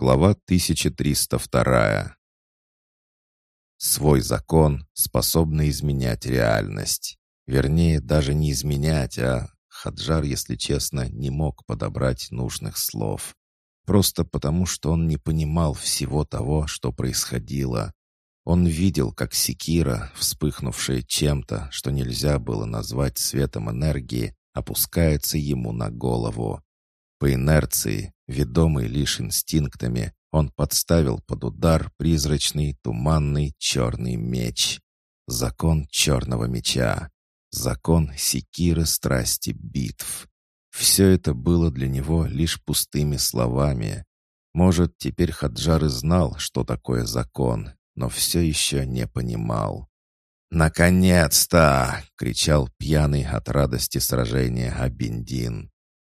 Глава 1302. Свой закон, способный изменять реальность. Вернее, даже не изменять, а... Хаджар, если честно, не мог подобрать нужных слов. Просто потому, что он не понимал всего того, что происходило. Он видел, как секира, вспыхнувшая чем-то, что нельзя было назвать светом энергии, опускается ему на голову. По инерции, ведомый лишь инстинктами, он подставил под удар призрачный, туманный черный меч. Закон черного меча. Закон секиры страсти битв. Все это было для него лишь пустыми словами. Может, теперь Хаджар и знал, что такое закон, но все еще не понимал. «Наконец-то!» — кричал пьяный от радости сражения Абиндин.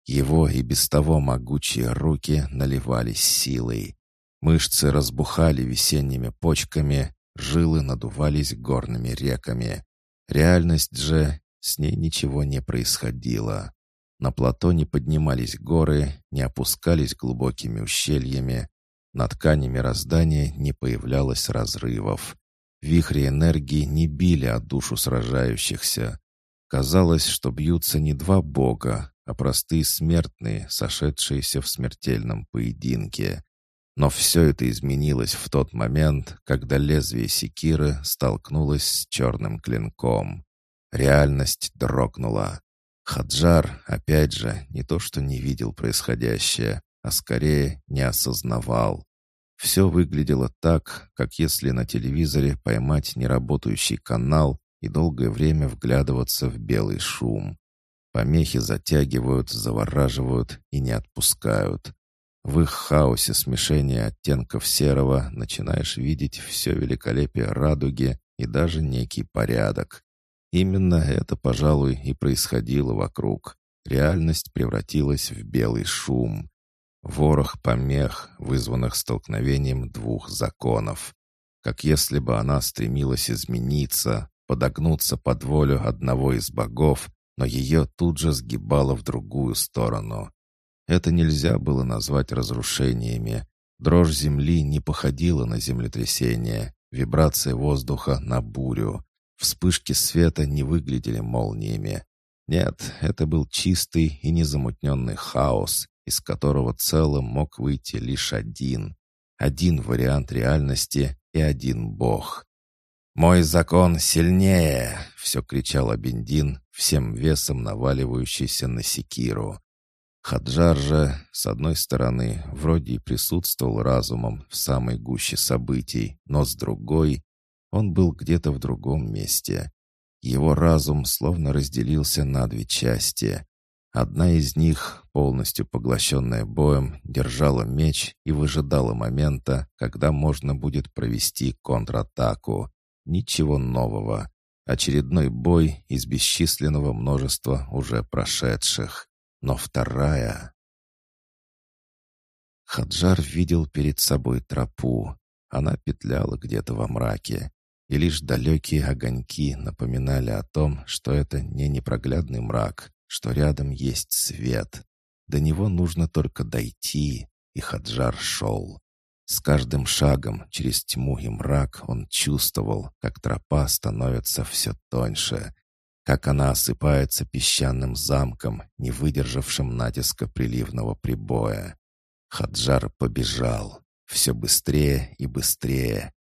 Его и без того могучие руки наливались силой. Мышцы разбухали весенними почками, жилы надувались горными реками. Реальность же, с ней ничего не происходило. На плато не поднимались горы, не опускались глубокими ущельями. На ткани мироздания не появлялось разрывов. Вихри энергии не били о душу сражающихся. Казалось, что бьются не два бога, а простые смертные, сошедшиеся в смертельном поединке. Но все это изменилось в тот момент, когда лезвие секиры столкнулось с черным клинком. Реальность дрогнула. Хаджар, опять же, не то что не видел происходящее, а скорее не осознавал. Все выглядело так, как если на телевизоре поймать неработающий канал и долгое время вглядываться в белый шум. Помехи затягивают, завораживают и не отпускают. В их хаосе смешения оттенков серого начинаешь видеть все великолепие радуги и даже некий порядок. Именно это, пожалуй, и происходило вокруг. Реальность превратилась в белый шум. Ворох помех, вызванных столкновением двух законов. Как если бы она стремилась измениться, подогнуться под волю одного из богов но ее тут же сгибало в другую сторону. Это нельзя было назвать разрушениями. Дрожь земли не походила на землетрясение, вибрация воздуха на бурю. Вспышки света не выглядели молниями. Нет, это был чистый и незамутненный хаос, из которого целым мог выйти лишь один. Один вариант реальности и один бог. «Мой закон сильнее!» — все кричал Абендин, всем весом наваливающийся на секиру. Хаджар же, с одной стороны, вроде и присутствовал разумом в самой гуще событий, но с другой, он был где-то в другом месте. Его разум словно разделился на две части. Одна из них, полностью поглощенная боем, держала меч и выжидала момента, когда можно будет провести контратаку. Ничего нового. Очередной бой из бесчисленного множества уже прошедших. Но вторая... Хаджар видел перед собой тропу. Она петляла где-то во мраке, и лишь далекие огоньки напоминали о том, что это не непроглядный мрак, что рядом есть свет. До него нужно только дойти, и Хаджар шел. С каждым шагом через тьму и мрак он чувствовал, как тропа становится все тоньше, как она осыпается песчаным замком, не выдержавшим натиска приливного прибоя. Хаджар побежал. Все быстрее и быстрее.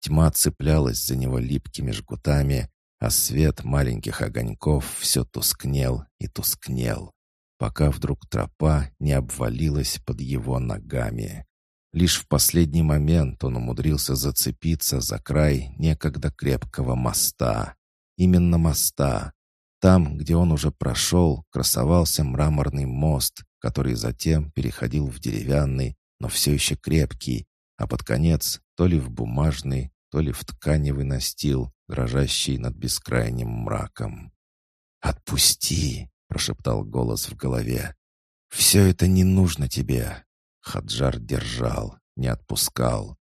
Тьма цеплялась за него липкими жгутами, а свет маленьких огоньков все тускнел и тускнел, пока вдруг тропа не обвалилась под его ногами. Лишь в последний момент он умудрился зацепиться за край некогда крепкого моста. Именно моста. Там, где он уже прошел, красовался мраморный мост, который затем переходил в деревянный, но все еще крепкий, а под конец то ли в бумажный, то ли в тканевый настил, дрожащий над бескрайним мраком. «Отпусти!» — прошептал голос в голове. «Все это не нужно тебе. Хаджар держал, не отпускал.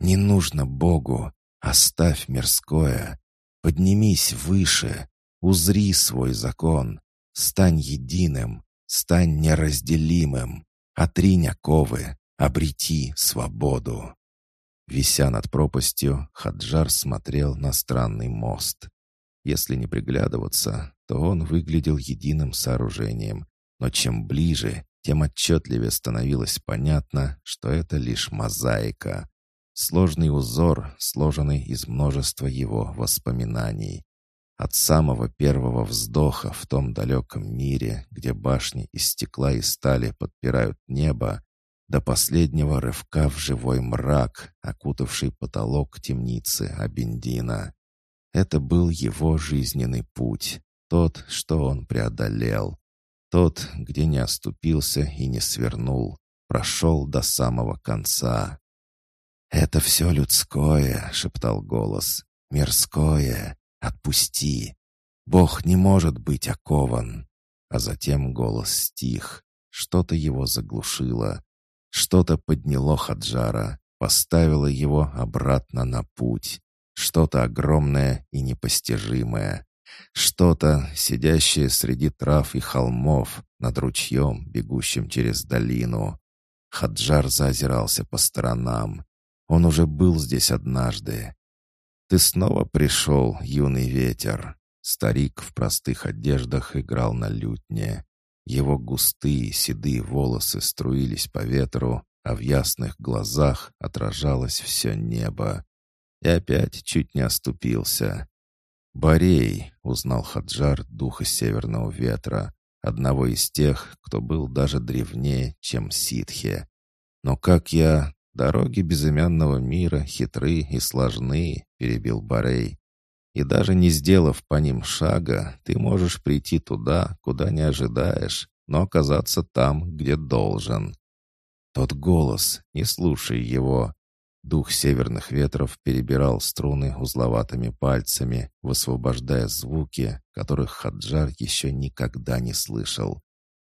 «Не нужно Богу, оставь мирское. Поднимись выше, узри свой закон, стань единым, стань неразделимым, отринь оковы, обрети свободу. Вися над пропастью, Хаджар смотрел на странный мост. Если не приглядываться, то он выглядел единым сооружением, но чем ближе, тем отчетливее становилось понятно, что это лишь мозаика. Сложный узор, сложенный из множества его воспоминаний. От самого первого вздоха в том далеком мире, где башни из стекла и стали подпирают небо, до последнего рывка в живой мрак, окутавший потолок темницы Абендина. Это был его жизненный путь, тот, что он преодолел, тот, где не оступился и не свернул, прошел до самого конца. «Это все людское», — шептал голос, — «мирское, отпусти. Бог не может быть окован». А затем голос стих, что-то его заглушило, что-то подняло Хаджара, поставило его обратно на путь. Что-то огромное и непостижимое. Что-то, сидящее среди трав и холмов, над ручьем, бегущим через долину. Хаджар заозирался по сторонам. Он уже был здесь однажды. «Ты снова пришел, юный ветер!» Старик в простых одеждах играл на лютне. Его густые седые волосы струились по ветру, а в ясных глазах отражалось все небо. И опять чуть не оступился. «Борей», — узнал Хаджар духа северного ветра, одного из тех, кто был даже древнее, чем ситхи. «Но как я... Дороги безымянного мира хитры и сложны», — перебил Борей. И даже не сделав по ним шага, ты можешь прийти туда, куда не ожидаешь, но оказаться там, где должен. Тот голос, не слушай его. Дух северных ветров перебирал струны узловатыми пальцами, высвобождая звуки, которых Хаджар еще никогда не слышал.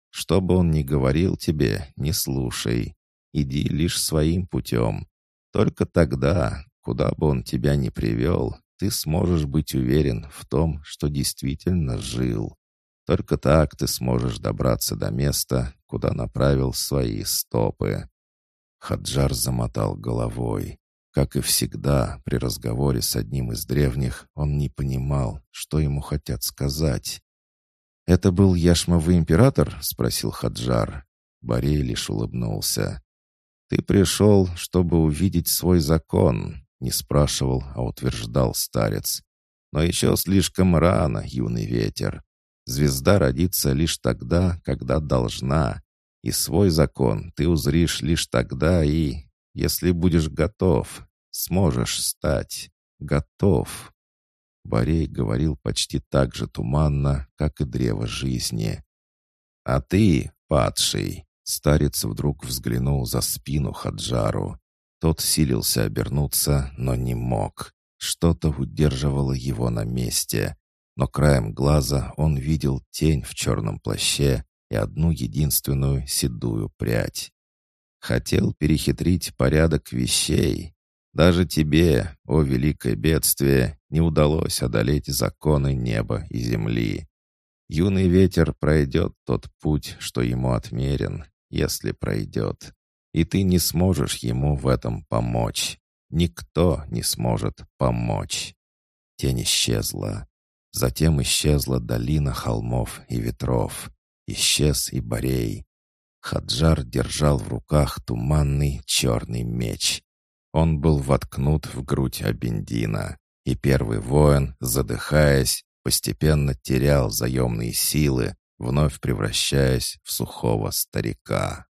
Что бы он ни говорил тебе, не слушай. Иди лишь своим путем. Только тогда, куда бы он тебя ни привел, ты сможешь быть уверен в том, что действительно жил. Только так ты сможешь добраться до места, куда направил свои стопы. Хаджар замотал головой. Как и всегда, при разговоре с одним из древних, он не понимал, что ему хотят сказать. «Это был Яшмовый император?» — спросил Хаджар. Борей лишь улыбнулся. «Ты пришел, чтобы увидеть свой закон, не спрашивал, а утверждал старец. Но еще слишком рано, юный ветер. Звезда родится лишь тогда, когда должна. И свой закон ты узришь лишь тогда и, если будешь готов, сможешь стать готов. Борей говорил почти так же туманно, как и древо жизни. «А ты, падший!» Старец вдруг взглянул за спину Хаджару. Тот силился обернуться, но не мог. Что-то удерживало его на месте. Но краем глаза он видел тень в черном плаще одну единственную седую прядь. Хотел перехитрить порядок вещей. Даже тебе, о великое бедствие, не удалось одолеть законы неба и земли. Юный ветер пройдет тот путь, что ему отмерен, если пройдет и ты не сможешь ему в этом помочь. Никто не сможет помочь. Тень исчезла. Затем исчезла долина холмов и ветров. Исчез и Борей. Хаджар держал в руках туманный черный меч. Он был воткнут в грудь Абендина, и первый воин, задыхаясь, постепенно терял заемные силы, вновь превращаясь в сухого старика.